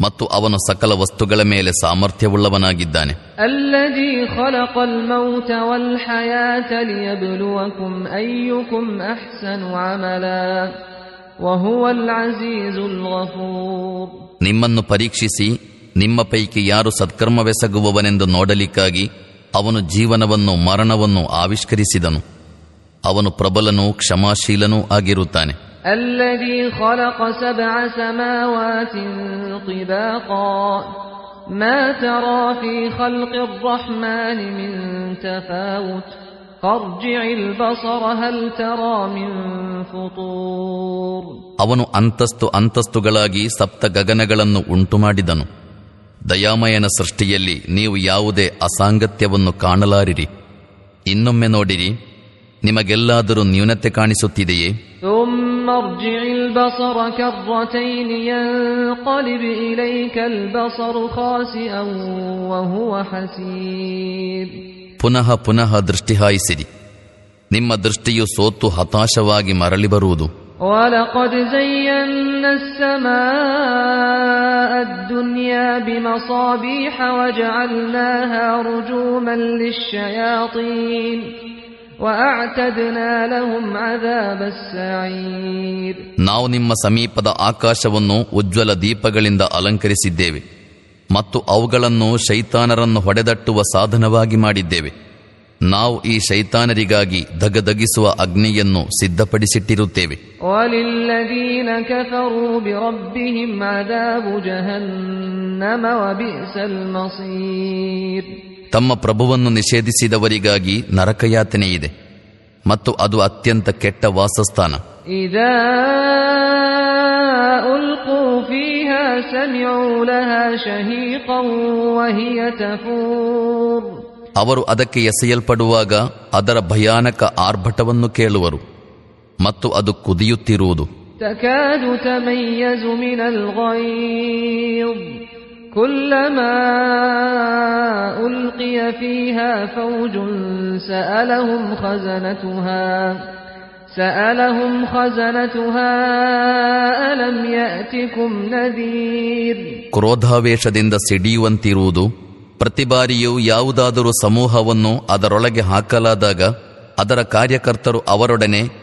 ಮತ್ತು ಅವನು ಸಕಲ ವಸ್ತುಗಳ ಮೇಲೆ ಸಾಮರ್ಥ್ಯವುಳ್ಳವನಾಗಿದ್ದಾನೆ. ನಿಮ್ಮನ್ನು ಪರೀಕ್ಷಿಸಿ ನಿಮ್ಮ ಪೈಕಿ ಯಾರು ಸತ್ಕರ್ಮವೆಸಗುವವನೆಂದು ನೋಡಲಿಕ್ಕಾಗಿ ಅವನು ಜೀವನವನ್ನು ಮರಣವನ್ನು ಆವಿಷ್ಕರಿಸಿದನು. ಅವನು ಪ್ರಬಲನೂ ಕ್ಷಮಾಶೀಲನೂ ಆಗಿರುತ್ತಾನೆ. الذي خلق سبع سماوات طباقا ما ترى في خلق الرحمن من تفاوت فارجع البصر هل ترى من فطور ಅವನು ಅಂತಸ್ತು ಅಂತಸ್ತುಗಳಾಗಿ ಸಪ್ತ ಗಗನಗಳನ್ನು ಉಂಟುಮಾಡಿದನು ದಯಾಮಯನ ಸೃಷ್ಟಿಯಲ್ಲಿ ನೀವು ಯಾವುದೇ ಅಸಾಂಗತ್ಯವನ್ನು ಕಾಣಲಾರಿರಿ ಇನ್ನೊಮ್ಮೆ ನೋಡಿರಿ ನಿಮಗೆಲ್ಲಾದರೂ ನ್ಯೂನತೆ ಕಾಣಿಸುತ್ತಿದೆಯೇ ثم ارجع البصر كرتين ينقلب إليك البصر خاسئا وهو حسير ಪುನಃ ಪುನಃ ದೃಷ್ಟಿ ಹಾಯಿಸಿರಿ ನಿಮ್ಮ ದೃಷ್ಟಿಯು ಸೋತು ಹತಾಶವಾಗಿ ಮರಳಿ ಬರುವುದು ولقد زينا السماء الدنيا بمصابيح وجعلناها رجوما للشياطين ನಾವು ನಿಮ್ಮ ಸಮೀಪದ ಆಕಾಶವನ್ನು ಉಜ್ವಲ ದೀಪಗಳಿಂದ ಅಲಂಕರಿಸಿದ್ದೇವೆ ಮತ್ತು ಅವುಗಳನ್ನು ಶೈತಾನರನ್ನು ಹೊಡೆದಟ್ಟುವ ಸಾಧನವಾಗಿ ಮಾಡಿದ್ದೇವೆ. ನಾವು ಈ ಶೈತಾನರಿಗಾಗಿ ಧಗಧಗಿಸುವ ಅಗ್ನಿಯನ್ನು ಸಿದ್ಧಪಡಿಸಿಟ್ಟಿರುತ್ತೇವೆ. ತಮ್ಮ ಪ್ರಭುವನ್ನು ನಿಷೇಧಿಸಿದವರಿಗಾಗಿ ನರಕಯಾತನೆಯಿದೆ ಮತ್ತು ಅದು ಅತ್ಯಂತ ಕೆಟ್ಟ ವಾಸಸ್ಥಾನ. ಅವರು ಅದಕ್ಕೆ ಎಸೆಯಲ್ಪಡುವಾಗ ಅದರ ಭಯಾನಕ ಆರ್ಭಟವನ್ನು ಕೇಳುವರು ಮತ್ತು ಅದು ಕುದಿಯುತ್ತಿರುವುದು. تكاد تميز من الغيظ كلما ألقي فيها فوج سألهم خزنتها سألهم خزنتها ألم يأتكم نذير ಕ್ರೋಧಾವೇಶದಿಂದ ಸಿಡಿಯುವಂತಿರುವುದು ಪ್ರತಿ ಬಾರಿಯೂ ಯಾವುದಾದರೂ ಸಮೂಹವನ್ನು ಅದರೊಳಗೆ ಹಾಕಲಾದಾಗ ಅದರ ಕಾರ್ಯಕರ್ತರು ಅವರೊಡನೆ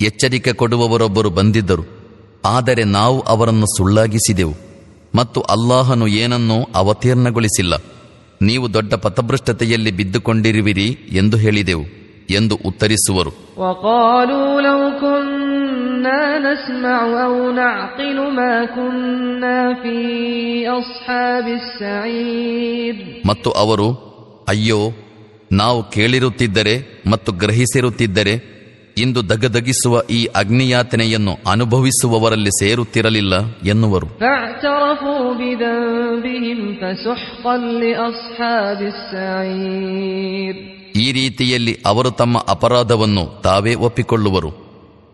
ಎಚ್ಚರಿಕೆ ಕೊಡುವವರೊಬ್ಬರು ಬಂದಿದ್ದರು. ಆದರೆ ನಾವು ಅವರನ್ನು ಸುಳ್ಳಾಗಿಸಿದೆವು. ಮತ್ತು ಅಲ್ಲಾಹನು ಏನನ್ನೂ ಅವತೀರ್ಣಗೊಳಿಸಿಲ್ಲ. ನೀವು ದೊಡ್ಡ ಪಥಭೃಷ್ಟತೆಯಲ್ಲಿ ಬಿದ್ದುಕೊಂಡಿರುವಿರಿ ಎಂದು ಹೇಳಿದೆವು ಎಂದು ಉತ್ತರಿಸುವರು. ಮತ್ತು ಅವರು ಅಯ್ಯೋ ನಾವು ಕೇಳಿರುತ್ತಿದ್ದರೆ ಮತ್ತು ಗ್ರಹಿಸಿರುತ್ತಿದ್ದರೆ ಇಂದು ದಗದಗಿಸುವ ಈ ಅಗ್ನಿಯಾತನೆಯನ್ನು ಅನುಭವಿಸುವವರಲ್ಲಿ ಸೇರುತ್ತಿರಲಿಲ್ಲ ಎನ್ನುವರು. ಈ ರೀತಿಯಲ್ಲಿ ಅವರು ತಮ್ಮ ಅಪರಾಧವನ್ನು ತಾವೇ ಒಪ್ಪಿಕೊಳ್ಳುವರು.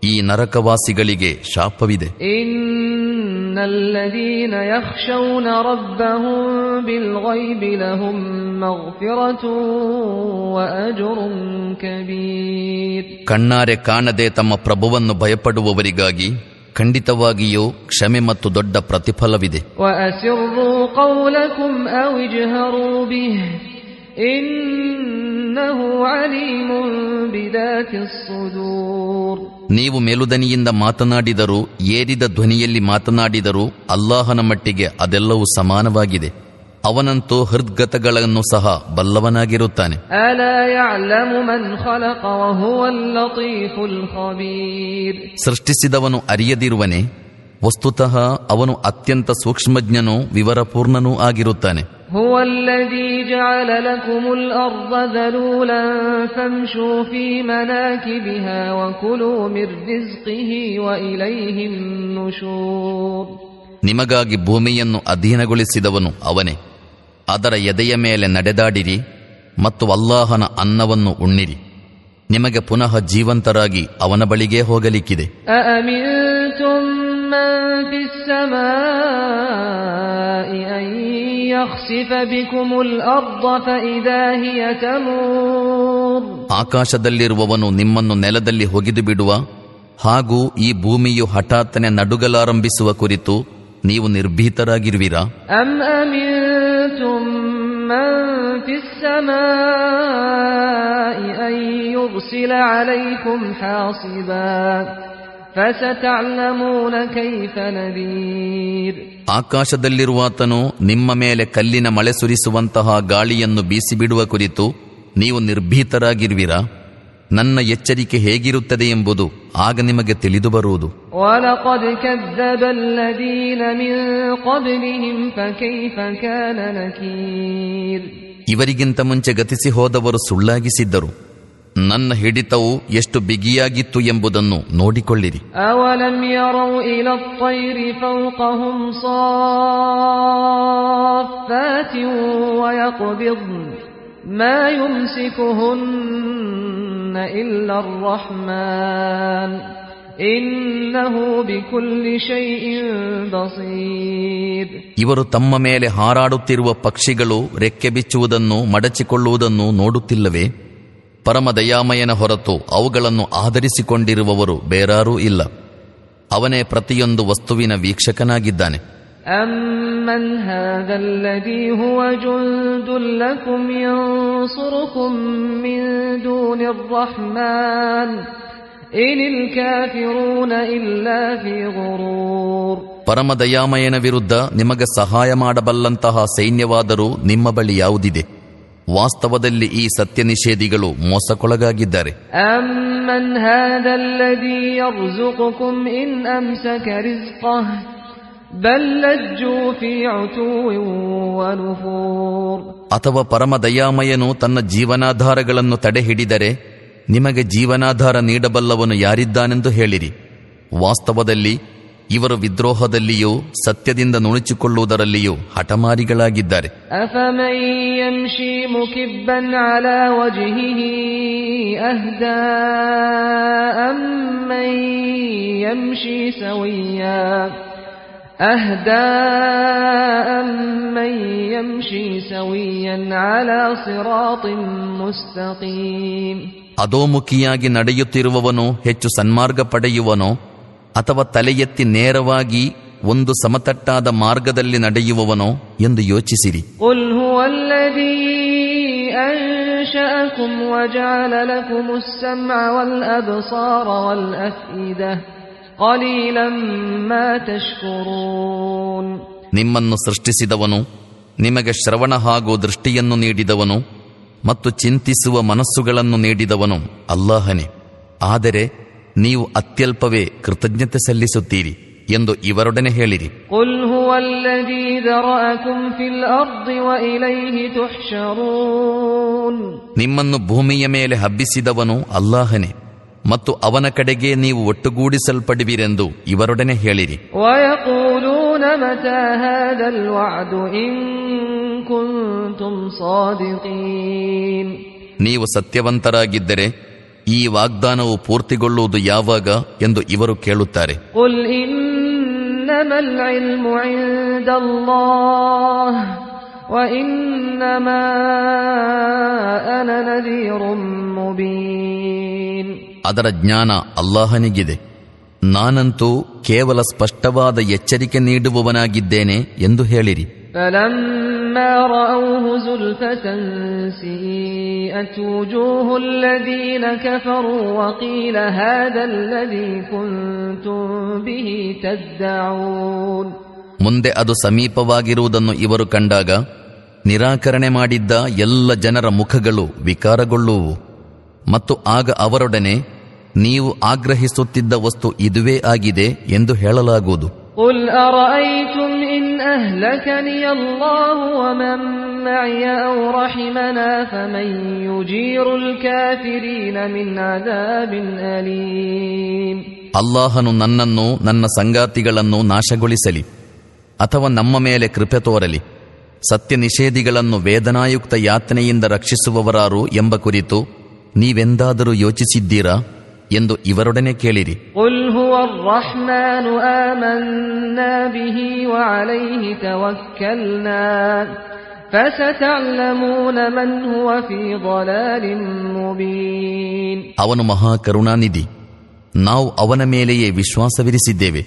ಈ ನರಕವಾಸಿಗಳಿಗೆ ಶಾಪವಿದೆ. إن الذين يخشون ربهم بالغيب لهم مغفرة وأجر كبير ಕಣ್ಣಾರೆ ಕಾಣದೆ ತಮ್ಮ ಪ್ರಭುವನ್ನು ಭಯಪಡುವವರಿಗಾಗಿ ಖಂಡಿತವಾಗಿಯೂ ಕ್ಷಮೆ ಮತ್ತು ದೊಡ್ಡ ಪ್ರತಿಫಲವಿದೆ وأسروا قولكم أو ನೀವು ಮೇಲುದನಿಯಿಂದ ಮಾತನಾಡಿದರೂ ಏರಿದ ಧ್ವನಿಯಲ್ಲಿ ಮಾತನಾಡಿದರೂ ಅಲ್ಲಾಹನ ಮಟ್ಟಿಗೆ ಅದೆಲ್ಲವೂ ಸಮಾನವಾಗಿದೆ. ಅವನಂತೂ ಹೃದ್ಗತಗಳನ್ನು ಸಹ ಬಲ್ಲವನಾಗಿರುತ್ತಾನೆ. ಸೃಷ್ಟಿಸಿದವನು ಅರಿಯದಿರುವನೇ ವಸ್ತುತಃ ಅವನು ಅತ್ಯಂತ ಸೂಕ್ಷ್ಮಜ್ಞನೂ ವಿವರಪೂರ್ಣನೂ ಆಗಿರುತ್ತಾನೆ. هو الذي جعل لكم الأرض ذلولا فامشوا في مناكبها وكلوا من رزقه وإليه النشور ನಿಮಗಾಗಿ ಭೂಮಿಯನ್ನು ಅಧೀನಗೊಳಿಸಿದವನು ಅವನೇ ಅದರ ಎದೆಯ ಮೇಲೆ ನಡೆದಾಡಿರಿ ಮತ್ತು ಅಲ್ಲಾಹನ ಅನ್ನವನ್ನು ಉಣ್ಣಿರಿ ನಿಮಗೆ ಪುನಃ ಜೀವಂತರಾಗಿ ಅವನ ಬಳಿಗೇ ಹೋಗಲಿಕ್ಕಿದೆ أأمنتم من في السماء أن يخسف بكم الأرض فإذا هي تمور ಆಕಾಶದಲ್ಲಿರುವವನು ನಿಮ್ಮನ್ನು ನೆಲದಲ್ಲಿ ಹೊಗೆದು ಬಿಡುವ ಹಾಗೂ ಈ ಭೂಮಿಯು ಹಠಾತ್ತನೆ ನಡುಗಲಾರಂಭಿಸುವ ಕುರಿತು ನೀವು ನಿರ್ಭೀತರಾಗಿರುವಿರಾ أم أمنتم من في السماء أن يرسل عليكم حاصبا فستعلمون كيف نذير ಆಕಾಶದಲ್ಲಿರುವಾತನು ನಿಮ್ಮ ಮೇಲೆ ಕಲ್ಲಿನ ಮಳೆ ಸುರಿಸುವಂತಹ ಗಾಳಿಯನ್ನು ಬೀಸಿಬಿಡುವ ಕುರಿತು ನೀವು ನಿರ್ಭೀತರಾಗಿರುವಿರ? ನನ್ನ ಎಚ್ಚರಿಕೆ ಹೇಗಿರುತ್ತದೆ ಎಂಬುದು ಆಗ ನಿಮಗೆ ತಿಳಿದು ಬರುವುದು. ಇವರಿಗಿಂತ ಮುಂಚೆ ಗತಿಸಿ ಹೋದವರು ಸುಳ್ಳಾಗಿಸಿದ್ದರು. ನನ್ನ ಹಿಡಿತವು ಎಷ್ಟು ಬಿಗಿಯಾಗಿತ್ತು ಎಂಬುದನ್ನು ನೋಡಿಕೊಳ್ಳಿರಿ. ಇವರು ತಮ್ಮ ಮೇಲೆ ಹಾರಾಡುತ್ತಿರುವ ಪಕ್ಷಿಗಳು ರೆಕ್ಕೆ ಬಿಚ್ಚುವುದನ್ನು ಮಡಚಿಕೊಳ್ಳುವುದನ್ನು ನೋಡುತ್ತಿಲ್ಲವೇ? ಪರಮ ದಯಾಮಯನ ಹೊರತು ಅವುಗಳನ್ನು ಆಧರಿಸಿಕೊಂಡಿರುವವರು ಬೇರಾರೂ ಇಲ್ಲ ಅವನೇ ಪ್ರತಿಯೊಂದು ವಸ್ತುವಿನ ವೀಕ್ಷಕನಾಗಿದ್ದಾನೆ أمن هذا الذي هو جند لكم ينصركم من دون الرحمن إن الكافرون إلا في غرور ಪರಮ ದಯಾಮಯನ ವಿರುದ್ಧ ನಿಮಗೆ ಸಹಾಯ ಮಾಡಬಲ್ಲಂತಹ ಸೈನ್ಯವಾದರೂ ನಿಮ್ಮ ಬಳಿ ಯಾವುದಿದೆ ವಾಸ್ತವದಲ್ಲಿ ಈ ಸತ್ಯ ನಿಷೇಧಿಗಳು ಮೋಸಕ್ಕೊಳಗಾಗಿದ್ದಾರೆ ಅಥವಾ ಪರಮ ದಯಾಮಯನು ತನ್ನ ಜೀವನಾಧಾರಗಳನ್ನು ತಡೆಹಿಡಿದರೆ ನಿಮಗೆ ಜೀವನಾಧಾರ ನೀಡಬಲ್ಲವನು ಯಾರಿದ್ದಾನೆಂದು ಹೇಳಿರಿ. ವಾಸ್ತವದಲ್ಲಿ ಇವರು ವಿದ್ರೋಹದಲ್ಲಿಯೂ ಸತ್ಯದಿಂದ ನುಣುಚಿಕೊಳ್ಳುವುದರಲ್ಲಿಯೂ ಹಠಮಾರಿಗಳಾಗಿದ್ದಾರೆ. ಅಧೋಮುಖಿಯಾಗಿ ನಡೆಯುತ್ತಿರುವವನು ಹೆಚ್ಚು ಸನ್ಮಾರ್ಗ ಪಡೆಯುವನು? ಅಥವಾ ತಲೆ ನೇರವಾಗಿ ಒಂದು ಸಮತಟ್ಟಾದ ಮಾರ್ಗದಲ್ಲಿ ನಡೆಯುವವನೋ ಎಂದು ಯೋಚಿಸಿರಿ. ನಿಮ್ಮನ್ನು ಸೃಷ್ಟಿಸಿದವನು ನಿಮಗೆ ಶ್ರವಣ ಹಾಗೂ ದೃಷ್ಟಿಯನ್ನು ನೀಡಿದವನು ಮತ್ತು ಚಿಂತಿಸುವ ಮನಸ್ಸುಗಳನ್ನು ನೀಡಿದವನು ಅಲ್ಲಾಹನೇ. ಆದರೆ ನೀವು ಅತ್ಯಲ್ಪವೇ ಕೃತಜ್ಞತೆ ಸಲ್ಲಿಸುತ್ತೀರಿ ಎಂದು ಇವರೊಡನೆ ಹೇಳಿರಿ. ನಿಮ್ಮನ್ನು ಭೂಮಿಯ ಮೇಲೆ ಹಬ್ಬಿಸಿದವನು ಅಲ್ಲಾಹನೇ ಮತ್ತು ಅವನ ಕಡೆಗೆ ನೀವು ಒಟ್ಟುಗೂಡಿಸಲ್ಪಡುವಿರೆಂದು ಇವರೊಡನೆ ಹೇಳಿರಿ. ನೀವು ಸತ್ಯವಂತರಾಗಿದ್ದರೆ ಈ ವಾಗ್ದಾನವು ಪೂರ್ತಿಗೊಳ್ಳುವುದು ಯಾವಾಗ ಎಂದು ಇವರು ಕೇಳುತ್ತಾರೆ. ಅದರ ಜ್ಞಾನ ಅಲ್ಲಾಹನಿಗಿದೆ. ನಾನಂತೂ ಕೇವಲ ಸ್ಪಷ್ಟವಾದ ಎಚ್ಚರಿಕೆ ನೀಡುವವನಾಗಿದ್ದೇನೆ ಎಂದು ಹೇಳಿರಿ. فلما رأوه زلفة سيئت وجوه الذين كفروا وقيل هذا الذي كنتم به تدعون ಮುಂದೆ ಅದು ಸಮೀಪವಾಗಿರುವುದನ್ನು ಇವರು ಕಂಡಾಗ ನಿರಾಕರಣೆ ಮಾಡಿದ್ದ ಎಲ್ಲ ಜನರ ಮುಖಗಳು ವಿಕಾರಗೊಳ್ಳುವು ಮತ್ತು ಆಗ ಅವರೊಡನೆ ನೀವು ಆಗ್ರಹಿಸುತ್ತಿದ್ದ ವಸ್ತು ಇದುವೇ ಆಗಿದೆ ಎಂದು ಹೇಳಲಾಗುವುದು قل أرأيتم إن أهلكني الله ومن معي أو رحمنا فمن يجير الكافرين من عذاب أليم ಅಲ್ಲಾಹನು ನನ್ನನ್ನು ನನ್ನ ಸಂಗಾತಿಗಳನ್ನು ನಾಶಗೊಳಿಸಲಿ ಅಥವಾ ನಮ್ಮ ಮೇಲೆ ಕೃಪೆ ತೋರಲಿ ಸತ್ಯ ನಿಷೇಧಿಗಳನ್ನು ವೇದನಾಯುಕ್ತ ಯಾತನೆಯಿಂದ ರಕ್ಷಿಸುವವರಾರು ಎಂಬ ಕುರಿತು ನೀವೆಂದಾದರೂ ಯೋಚಿಸಿದ್ದೀರಾ ಎಂದು ಇವರೊಡನೆ ಕೇಳಿರಿ. ಅವನು ಮಹಾ ಕರುಣಾನಿಧಿ. ನಾವು ಅವನ ಮೇಲೆಯೇ ವಿಶ್ವಾಸವಿರಿಸಿದ್ದೇವೆ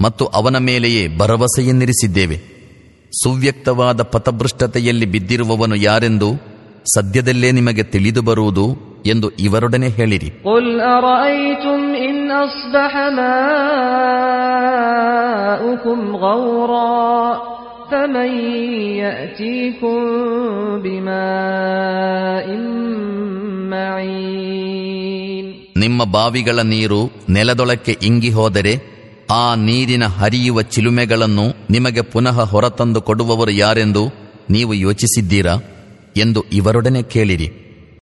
ಮತ್ತು ಅವನ ಮೇಲೆಯೇ ಭರವಸೆಯನ್ನಿರಿಸಿದ್ದೇವೆ. ಸುವ್ಯಕ್ತವಾದ ಪಥಭೃಷ್ಟತೆಯಲ್ಲಿ ಬಿದ್ದಿರುವವನು ಯಾರೆಂದು ಸದ್ಯದಲ್ಲೇ ನಿಮಗೆ ತಿಳಿದು ಬರುವುದು ಎಂದು ಇವರೊಡನೆ ಹೇಳಿರಿ. ನಿಮ್ಮ ಬಾವಿಗಳ ನೀರು ನೆಲದೊಳಕ್ಕೆ ಇಂಗಿ ಹೋದರೆ ಆ ನೀರಿನ ಹರಿಯುವ ಚಿಲುಮೆಗಳನ್ನು ನಿಮಗೆ ಪುನಃ ಹೊರತಂದು ಕೊಡುವವರು ಯಾರೆಂದು ನೀವು ಯೋಚಿಸಿದ್ದೀರಾ ಎಂದು ಇವರೊಡನೆ ಕೇಳಿರಿ.